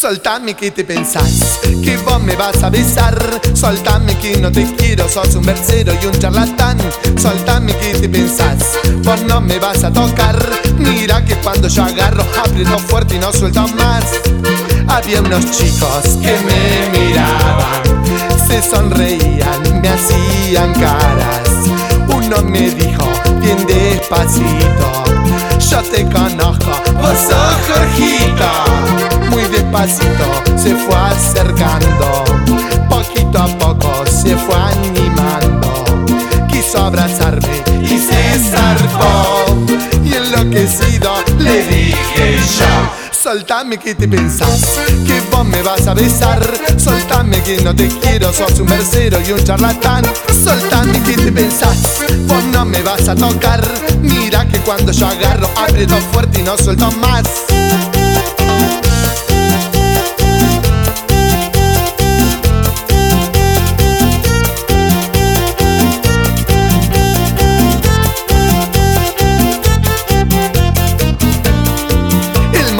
Soltame que te pensás que vos me vas a besar. Soltame que no te quiero, sos un versero y un charlatán. Soltame que te pensás, vos no me vas a tocar. Mira que cuando yo agarro, aprieto fuerte y no suelto más. Había unos chicos que me miraban, se sonreían, me hacían caras. Uno me dijo bien despacito, yo te conozco, vos sos Jorgito. Se fue acercando, poquito a poco se fue animando. Quiso abrazarme y se zarpó, y enloquecido le dije yo. Soltame que te pensás que vos me vas a besar. Soltame que no te quiero, sos un versero y un charlatán. Soltame que te pensás, vos no me vas a tocar. Mira que cuando yo agarro, aprieto fuerte y no suelto más.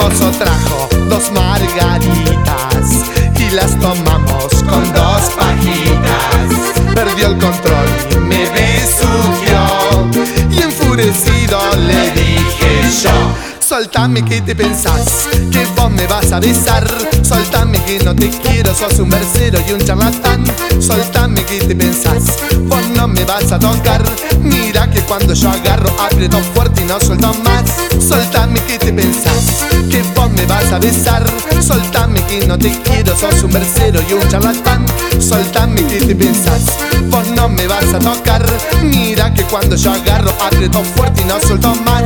Mozo trajo dos margaritas y las tomamos con dos pajitas. Perdió el control me besuqueó y enfurecido le dije yo. Soltame que te pensás que vos me vas a besar. Soltame que no te quiero, sos un versero y un charlatán. Soltame que te pensás, vos no me vas a tocar. Mira que cuando yo agarro, aprieto fuerte y no suelto más. Soltame que te pensás que vos me vas a besar. Soltame que no te quiero, sos un versero y un charlatán. Soltame que te pensás, vos no me vas a tocar. Mira que cuando yo agarro, aprieto fuerte y no suelto más.